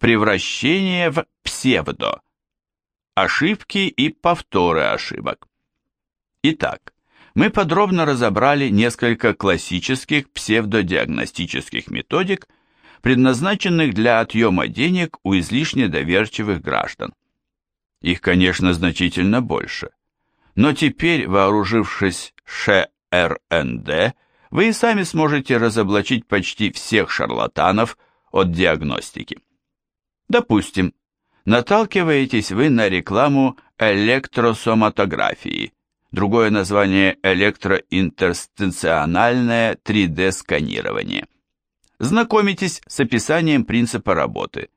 Превращение в псевдо. Ошибки и повторы ошибок. Итак, мы подробно разобрали несколько классических псевдодиагностических методик, предназначенных для отъема денег у излишне доверчивых граждан. Их, конечно, значительно больше. Но теперь, вооружившись ШРНД, вы и сами сможете разоблачить почти всех шарлатанов от диагностики. Допустим, наталкиваетесь вы на рекламу электросоматографии, другое название электроинтерстенциональное 3D-сканирование. Знакомитесь с описанием принципа работы.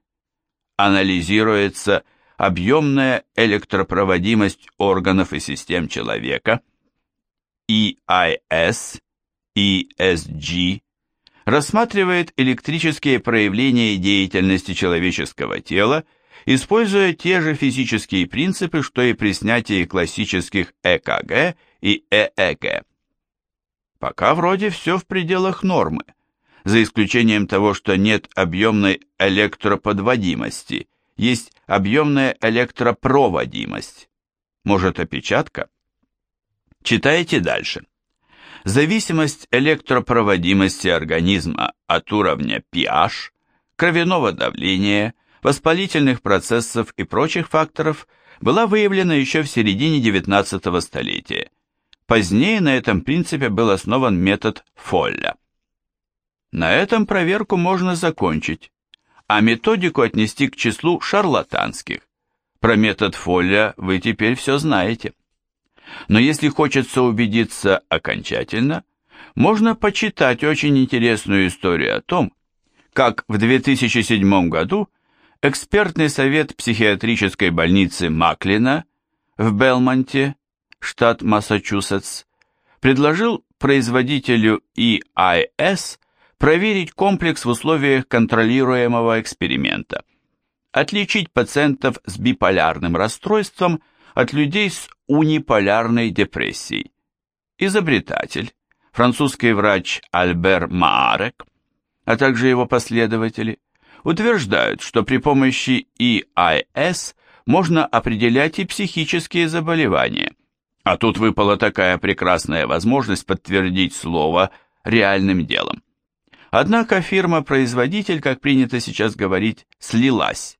Анализируется объемная электропроводимость органов и систем человека, EIS, ESG, рассматривает электрические проявления деятельности человеческого тела, используя те же физические принципы, что и при снятии классических ЭКГ и ЭЭГ. Пока вроде все в пределах нормы, за исключением того, что нет объемной электроподводимости, есть объемная электропроводимость. Может, опечатка? Читайте дальше. Зависимость электропроводимости организма от уровня pH, кровяного давления, воспалительных процессов и прочих факторов была выявлена еще в середине XIX столетия. Позднее на этом принципе был основан метод Фолля. На этом проверку можно закончить, а методику отнести к числу шарлатанских. Про метод Фолля вы теперь все знаете. Но если хочется убедиться окончательно, можно почитать очень интересную историю о том, как в 2007 году экспертный совет психиатрической больницы Маклина в Белмонте, штат Массачусетс, предложил производителю EIS проверить комплекс в условиях контролируемого эксперимента, отличить пациентов с биполярным расстройством от людей с униполярной депрессией. Изобретатель, французский врач Альбер Маарек, а также его последователи, утверждают, что при помощи EIS можно определять и психические заболевания. А тут выпала такая прекрасная возможность подтвердить слово реальным делом. Однако фирма-производитель, как принято сейчас говорить, слилась,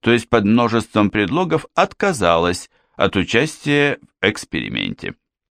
то есть под множеством предлогов отказалась от участия в эксперименте.